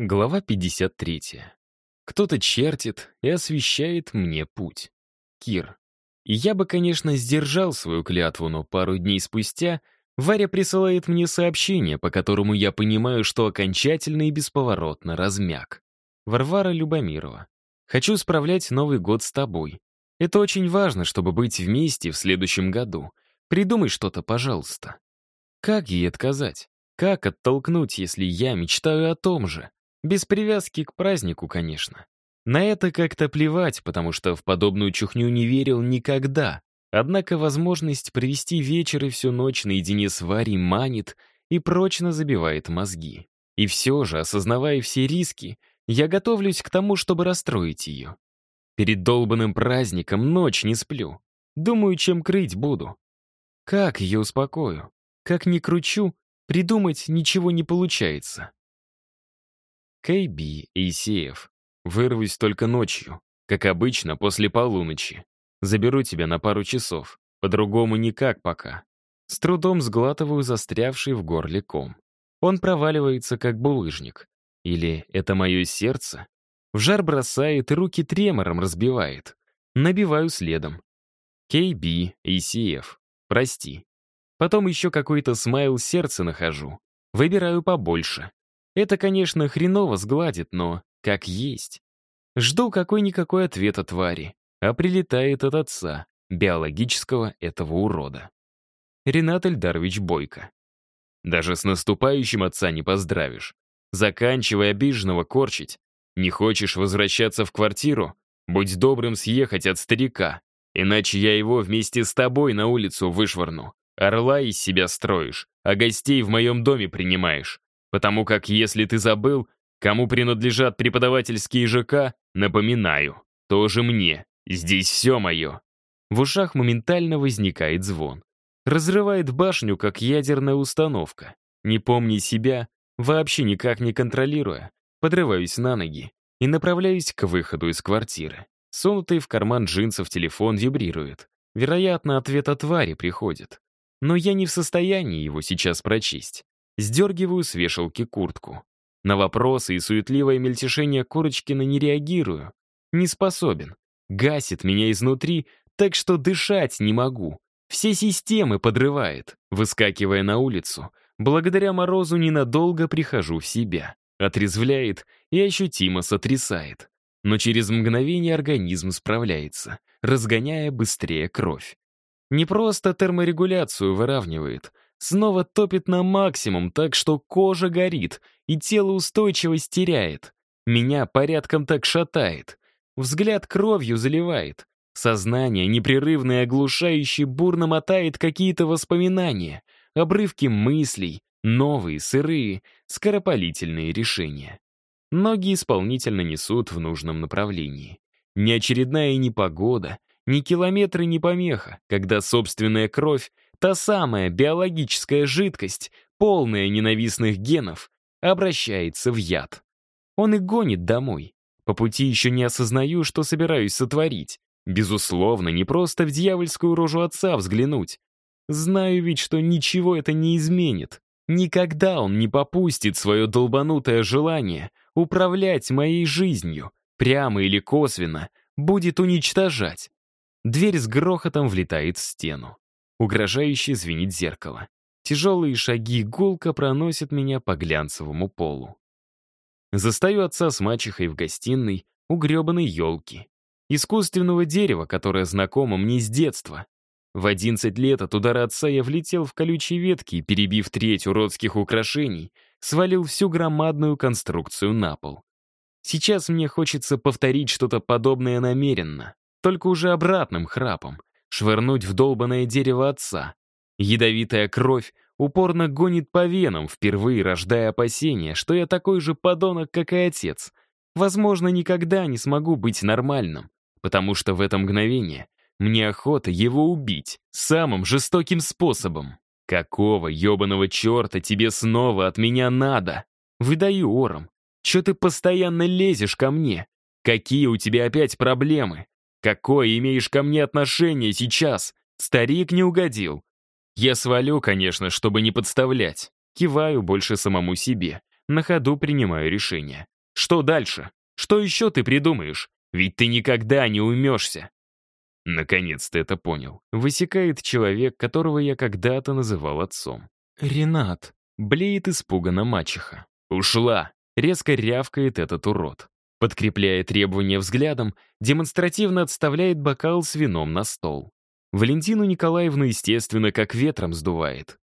Глава 53. Кто-то чертит и освещает мне путь. Кир. И я бы, конечно, сдержал свою клятву, но пару дней спустя Варя присылает мне сообщение, по которому я понимаю, что окончательно и бесповоротно размяк. Варвара Любомирова. Хочу справлять Новый год с тобой. Это очень важно, чтобы быть вместе в следующем году. Придумай что-то, пожалуйста. Как ей отказать? Как оттолкнуть, если я мечтаю о том же? Без привязки к празднику, конечно. На это как-то плевать, потому что в подобную чухню не верил никогда. Однако возможность провести вечер и всю ночь наедине с Варей манит и прочно забивает мозги. И все же, осознавая все риски, я готовлюсь к тому, чтобы расстроить ее. Перед долбанным праздником ночь не сплю. Думаю, чем крыть буду. Как ее успокою? Как ни кручу, придумать ничего не получается. Кэй-Би. Вырвусь только ночью, как обычно, после полуночи. Заберу тебя на пару часов. По-другому никак пока. С трудом сглатываю застрявший в горле ком. Он проваливается, как булыжник. Или это мое сердце? В жар бросает и руки тремором разбивает. Набиваю следом. Кей-Би Исеев. Прости. Потом еще какой-то смайл сердца нахожу. Выбираю побольше. Это, конечно, хреново сгладит, но как есть. Жду какой-никакой ответ от твари, а прилетает от отца, биологического этого урода. Ренат Эльдарович Бойко. Даже с наступающим отца не поздравишь. Заканчивай обиженного корчить. Не хочешь возвращаться в квартиру? Будь добрым съехать от старика, иначе я его вместе с тобой на улицу вышвырну. Орла из себя строишь, а гостей в моем доме принимаешь. Потому как, если ты забыл, кому принадлежат преподавательские ЖК, напоминаю, тоже мне. Здесь все мое. В ушах моментально возникает звон. Разрывает башню, как ядерная установка. Не помни себя, вообще никак не контролируя, подрываюсь на ноги и направляюсь к выходу из квартиры. Сунутый в карман джинсов телефон вибрирует. Вероятно, ответ от твари приходит. Но я не в состоянии его сейчас прочесть. Сдергиваю с вешалки куртку. На вопросы и суетливое мельтешение Курочкина не реагирую. Не способен. Гасит меня изнутри, так что дышать не могу. Все системы подрывает. Выскакивая на улицу, благодаря морозу ненадолго прихожу в себя. Отрезвляет и ощутимо сотрясает. Но через мгновение организм справляется, разгоняя быстрее кровь. Не просто терморегуляцию выравнивает — снова топит на максимум, так что кожа горит, и тело устойчивость теряет. Меня порядком так шатает. Взгляд кровью заливает. Сознание, непрерывно и оглушающе, бурно мотает какие-то воспоминания, обрывки мыслей, новые, сырые, скоропалительные решения. Ноги исполнительно несут в нужном направлении. Ни очередная непогода, ни километры не помеха, когда собственная кровь Та самая биологическая жидкость, полная ненавистных генов, обращается в яд. Он и гонит домой. По пути еще не осознаю, что собираюсь сотворить. Безусловно, не просто в дьявольскую рожу отца взглянуть. Знаю ведь, что ничего это не изменит. Никогда он не попустит свое долбанутое желание управлять моей жизнью, прямо или косвенно, будет уничтожать. Дверь с грохотом влетает в стену. Угрожающе звенит зеркало. Тяжелые шаги гулко проносят меня по глянцевому полу. Застаю отца с мачехой в гостиной у гребаной елки. Искусственного дерева, которое знакомо мне с детства. В 11 лет от удара отца я влетел в колючие ветки и, перебив треть уродских украшений, свалил всю громадную конструкцию на пол. Сейчас мне хочется повторить что-то подобное намеренно, только уже обратным храпом, швырнуть в долбанное дерево отца. Ядовитая кровь упорно гонит по венам, впервые рождая опасения, что я такой же подонок, как и отец. Возможно, никогда не смогу быть нормальным, потому что в это мгновение мне охота его убить самым жестоким способом. Какого ебаного черта тебе снова от меня надо? Выдаю ором. Че ты постоянно лезешь ко мне? Какие у тебя опять проблемы? Какое имеешь ко мне отношение сейчас? Старик не угодил. Я свалю, конечно, чтобы не подставлять. Киваю больше самому себе. На ходу принимаю решение. Что дальше? Что еще ты придумаешь? Ведь ты никогда не уймешься. Наконец-то это понял. Высекает человек, которого я когда-то называл отцом. «Ренат!» — блеет испуганно мачеха. «Ушла!» — резко рявкает этот урод. Подкрепляя требования взглядом, демонстративно отставляет бокал с вином на стол. Валентину Николаевну, естественно, как ветром сдувает.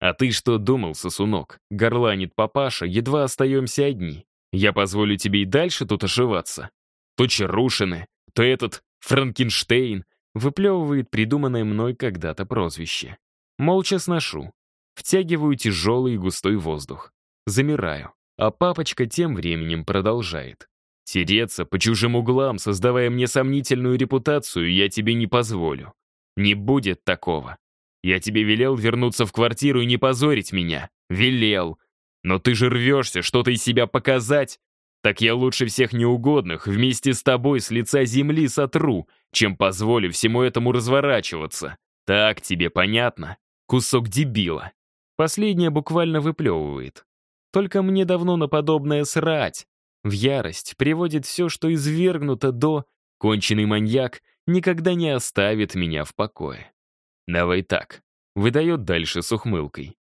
«А ты что думал, сосунок?» — горланит папаша, едва остаемся одни. «Я позволю тебе и дальше тут ошиваться. То Чарушины, то этот Франкенштейн», — выплевывает придуманное мной когда-то прозвище. Молча сношу. Втягиваю тяжелый и густой воздух. Замираю. А папочка тем временем продолжает. Тереться по чужим углам, создавая мне сомнительную репутацию, я тебе не позволю. Не будет такого. Я тебе велел вернуться в квартиру и не позорить меня. Велел. Но ты же рвешься что-то из себя показать. Так я лучше всех неугодных вместе с тобой с лица земли сотру, чем позволю всему этому разворачиваться. Так тебе понятно? Кусок дебила. Последнее буквально выплевывает. Только мне давно на подобное срать. В ярость приводит все, что извергнуто до «конченый маньяк никогда не оставит меня в покое». «Давай так», — выдает дальше с ухмылкой.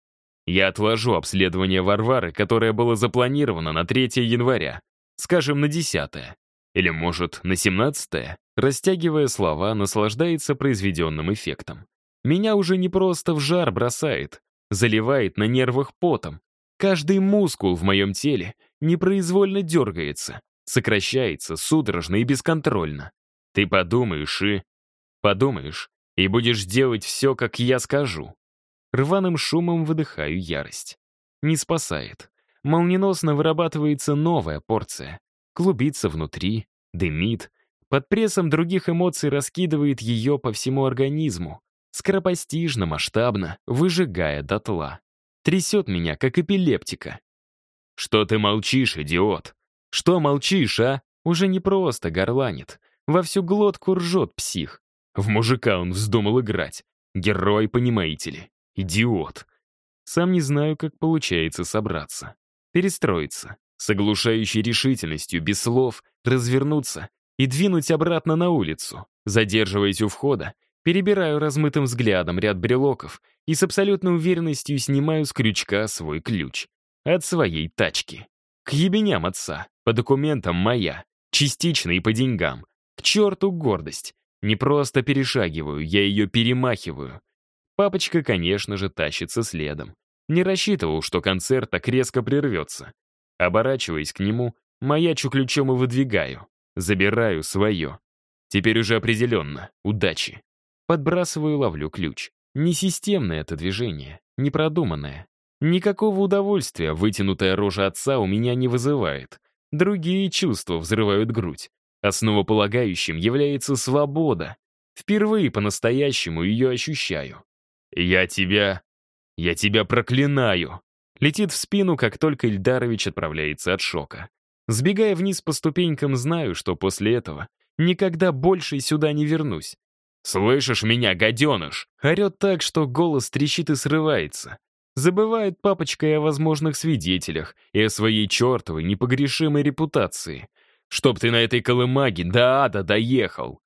«Я отложу обследование Варвары, которое было запланировано на 3 января, скажем, на 10 или, может, на 17 растягивая слова, наслаждается произведенным эффектом. Меня уже не просто в жар бросает, заливает на нервах потом. Каждый мускул в моем теле непроизвольно дергается, сокращается судорожно и бесконтрольно. Ты подумаешь и... Подумаешь, и будешь делать все, как я скажу. Рваным шумом выдыхаю ярость. Не спасает. Молниеносно вырабатывается новая порция. Клубится внутри, дымит. Под прессом других эмоций раскидывает ее по всему организму. Скоропостижно, масштабно, выжигая дотла. Трясет меня, как эпилептика. «Что ты молчишь, идиот? Что молчишь, а?» Уже не просто горланит. Во всю глотку ржет псих. В мужика он вздумал играть. Герой, понимаете ли. Идиот. Сам не знаю, как получается собраться. Перестроиться. С оглушающей решительностью, без слов, развернуться и двинуть обратно на улицу. Задерживаясь у входа, перебираю размытым взглядом ряд брелоков и с абсолютной уверенностью снимаю с крючка свой ключ. От своей тачки. К ебеням отца. По документам моя. Частично и по деньгам. К черту гордость. Не просто перешагиваю, я ее перемахиваю. Папочка, конечно же, тащится следом. Не рассчитывал, что концерт так резко прервется. Оборачиваясь к нему, маячу ключом и выдвигаю. Забираю свое. Теперь уже определенно. Удачи. Подбрасываю, ловлю ключ. Несистемное это движение, непродуманное. Никакого удовольствия вытянутая рожа отца у меня не вызывает. Другие чувства взрывают грудь. Основополагающим является свобода. Впервые по-настоящему ее ощущаю. «Я тебя... я тебя проклинаю!» Летит в спину, как только Ильдарович отправляется от шока. Сбегая вниз по ступенькам, знаю, что после этого никогда больше сюда не вернусь. «Слышишь меня, гаденыш?» Орет так, что голос трещит и срывается. Забывает папочка и о возможных свидетелях, и о своей чертовой непогрешимой репутации. Чтоб ты на этой колымаге до ада доехал.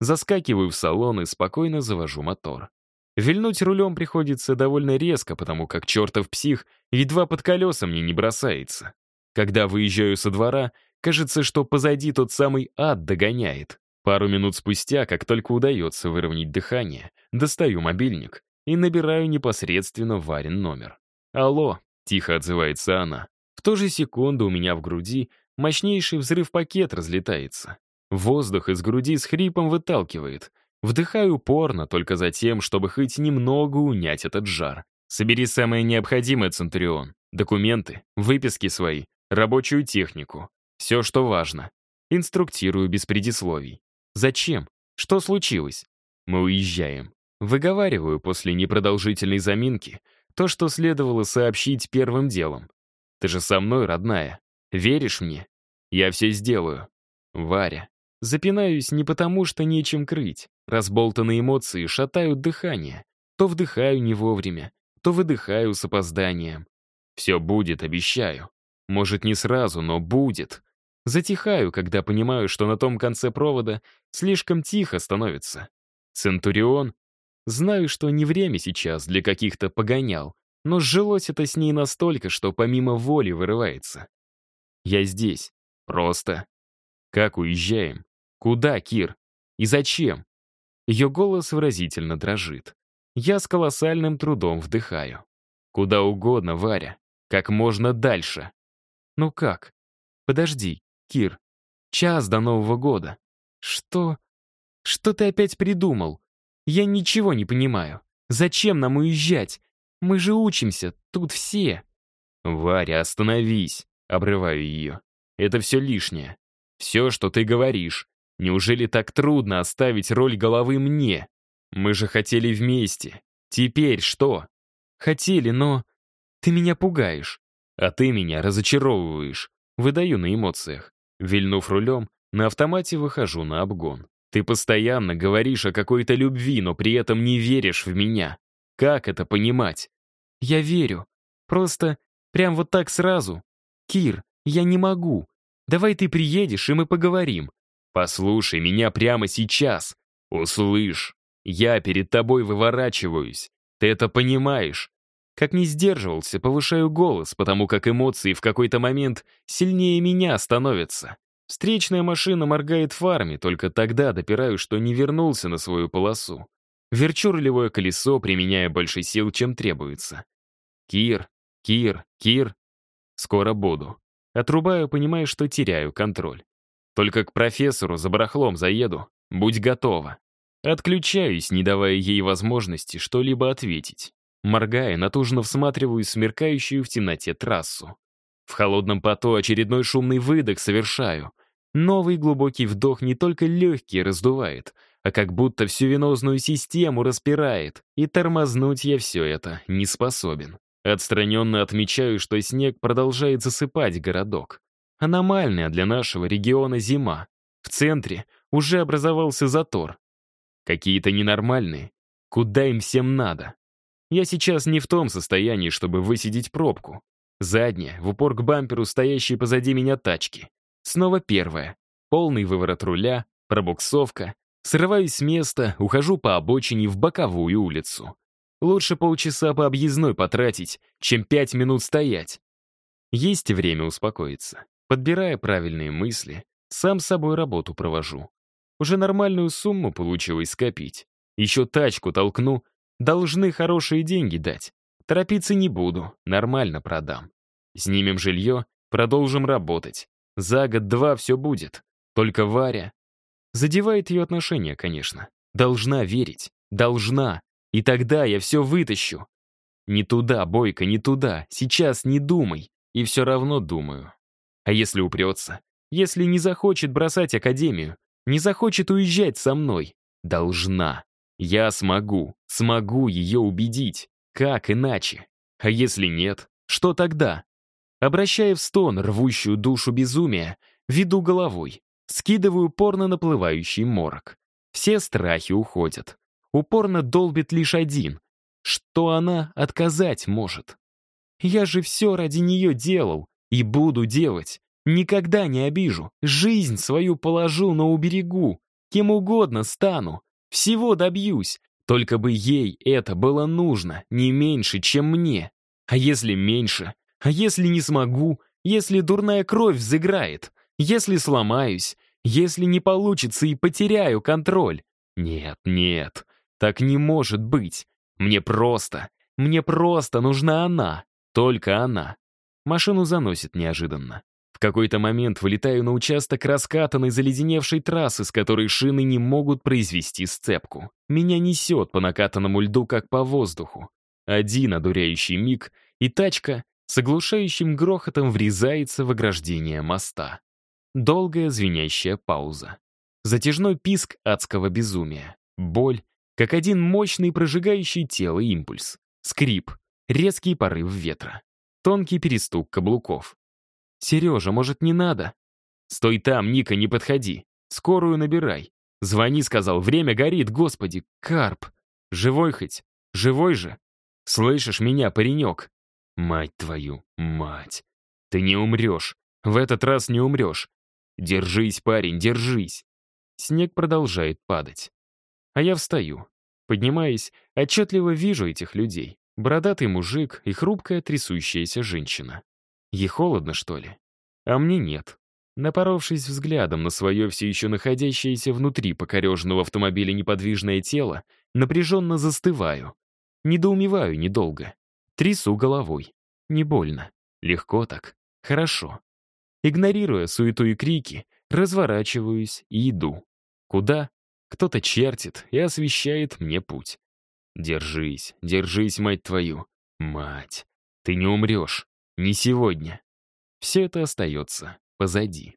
Заскакиваю в салон и спокойно завожу мотор. Вильнуть рулем приходится довольно резко, потому как чертов псих едва под колеса мне не бросается. Когда выезжаю со двора, кажется, что позади тот самый ад догоняет. Пару минут спустя, как только удается выровнять дыхание, достаю мобильник и набираю непосредственно Варин номер. «Алло», — тихо отзывается она. В ту же секунду у меня в груди мощнейший взрыв-пакет разлетается. Воздух из груди с хрипом выталкивает. Вдыхаю упорно, только за тем, чтобы хоть немного унять этот жар. Собери самое необходимое, Центурион. Документы, выписки свои, рабочую технику. Все, что важно. Инструктирую без предисловий. Зачем? Что случилось? Мы уезжаем. Выговариваю после непродолжительной заминки то, что следовало сообщить первым делом. Ты же со мной, родная. Веришь мне? Я все сделаю. Варя. Запинаюсь не потому, что нечем крыть. Разболтанные эмоции шатают дыхание. То вдыхаю не вовремя, то выдыхаю с опозданием. Все будет, обещаю. Может, не сразу, но будет. Затихаю, когда понимаю, что на том конце провода слишком тихо становится. Центурион. Знаю, что не время сейчас для каких-то погонял, но сжилось это с ней настолько, что помимо воли вырывается. Я здесь. Просто. Как уезжаем? Куда, Кир? И зачем? Ее голос выразительно дрожит. Я с колоссальным трудом вдыхаю. Куда угодно, Варя. Как можно дальше. Ну как? Подожди, Кир. Час до Нового года. Что? Что ты опять придумал? Я ничего не понимаю. Зачем нам уезжать? Мы же учимся, тут все. Варя, остановись. Обрываю ее. Это все лишнее. Все, что ты говоришь. Неужели так трудно оставить роль головы мне? Мы же хотели вместе. Теперь что? Хотели, но... Ты меня пугаешь. А ты меня разочаровываешь. Выдаю на эмоциях. Вильнув рулем, на автомате выхожу на обгон. Ты постоянно говоришь о какой-то любви, но при этом не веришь в меня. Как это понимать? Я верю. Просто прям вот так сразу. Кир, я не могу. Давай ты приедешь, и мы поговорим. Послушай меня прямо сейчас. Услышь. Я перед тобой выворачиваюсь. Ты это понимаешь. Как не сдерживался, повышаю голос, потому как эмоции в какой-то момент сильнее меня становятся. Встречная машина моргает фарами, только тогда допираю, что не вернулся на свою полосу. Верчу рулевое колесо, применяя больше сил, чем требуется. Кир, Кир, Кир. Скоро буду. Отрубаю, понимая, что теряю контроль. Только к профессору за барахлом заеду. Будь готова. Отключаюсь, не давая ей возможности что-либо ответить. Моргая, натужно всматриваюсь в смеркающую в темноте трассу. В холодном поту очередной шумный выдох совершаю. Новый глубокий вдох не только легкие раздувает, а как будто всю венозную систему распирает, и тормознуть я все это не способен. Отстраненно отмечаю, что снег продолжает засыпать городок. Аномальная для нашего региона зима. В центре уже образовался затор. Какие-то ненормальные. Куда им всем надо? Я сейчас не в том состоянии, чтобы высидеть пробку. Задняя, в упор к бамперу, стоящей позади меня тачки. Снова первая. Полный выворот руля, пробуксовка. Срываюсь с места, ухожу по обочине в боковую улицу. Лучше полчаса по объездной потратить, чем пять минут стоять. Есть время успокоиться. Подбирая правильные мысли, сам собой работу провожу. Уже нормальную сумму получилось скопить. Еще тачку толкну, должны хорошие деньги дать. Торопиться не буду, нормально продам. Снимем жилье, продолжим работать. За год-два все будет. Только Варя... Задевает ее отношения, конечно. Должна верить. Должна. И тогда я все вытащу. Не туда, Бойко, не туда. Сейчас не думай. И все равно думаю. А если упрется? Если не захочет бросать академию? Не захочет уезжать со мной? Должна. Я смогу. Смогу ее убедить. Как иначе? А если нет? Что тогда? Обращая в стон рвущую душу безумия, веду головой. Скидываю упорно наплывающий морок. Все страхи уходят. Упорно долбит лишь один. Что она отказать может? Я же все ради нее делал. И буду делать. Никогда не обижу. Жизнь свою положу, но уберегу. Кем угодно стану. Всего добьюсь. Только бы ей это было нужно, не меньше, чем мне. А если меньше? А если не смогу? Если дурная кровь взыграет? Если сломаюсь? Если не получится и потеряю контроль? Нет, нет, так не может быть. Мне просто, мне просто нужна она. Только она. Машину заносит неожиданно. Какой-то момент вылетаю на участок раскатанной заледеневшей трассы, с которой шины не могут произвести сцепку. Меня несет по накатанному льду, как по воздуху. Один одуряющий миг, и тачка с оглушающим грохотом врезается в ограждение моста. Долгая звенящая пауза. Затяжной писк адского безумия. Боль, как один мощный прожигающий тело импульс. Скрип, резкий порыв ветра. Тонкий перестук каблуков. «Сережа, может, не надо?» «Стой там, Ника, не подходи. Скорую набирай. Звони, сказал, время горит, господи, Карп. Живой хоть? Живой же? Слышишь меня, паренек?» «Мать твою, мать!» Ты не умрешь. В этот раз не умрешь. Держись, парень, держись. Снег продолжает падать. А я встаю. Поднимаясь, отчетливо вижу этих людей. Бородатый мужик и хрупкая трясущаяся женщина. Ей холодно, что ли? А мне нет. Напоровшись взглядом на свое все еще находящееся внутри покореженного автомобиля неподвижное тело, напряженно застываю. Недоумеваю недолго. Трясу головой. Не больно. Легко так. Хорошо. Игнорируя суету и крики, разворачиваюсь и иду. Куда? Кто-то чертит и освещает мне путь. Держись, держись, мать твою. Мать, ты не умрешь. Не сегодня. Все это остается позади.